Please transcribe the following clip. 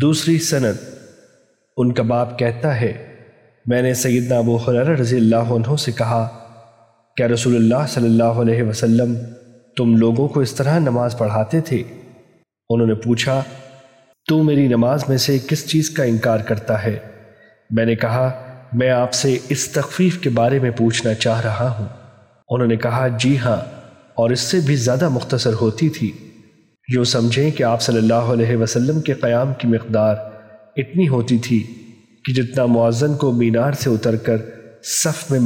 دوسری سند، ان کا باپ کہتا ہے، میں نے سیدنا ابو حرر رضی اللہ عنہ سے کہا، کیا رسول اللہ صلی اللہ علیہ وسلم تم لوگوں کو اس طرح نماز پڑھاتے تھے؟ انہوں نے پوچھا، تو میری نماز میں سے کس چیز کا انکار کرتا ہے؟ میں نے کہا، میں آپ سے اس تخفیف کے بارے میں پوچھنا چاہ رہا ہوں۔ انہوں نے کہا جی ہاں اور اس سے بھی زیادہ مختصر ہوتی تھی۔ جی یوں سمجھیں کہ آپ صلی اللہ علیہ وسلم کے قیام کی مقدار اتنی ہوتی تھی کہ جتنا معزن کو مینار سے اتر کر صف میں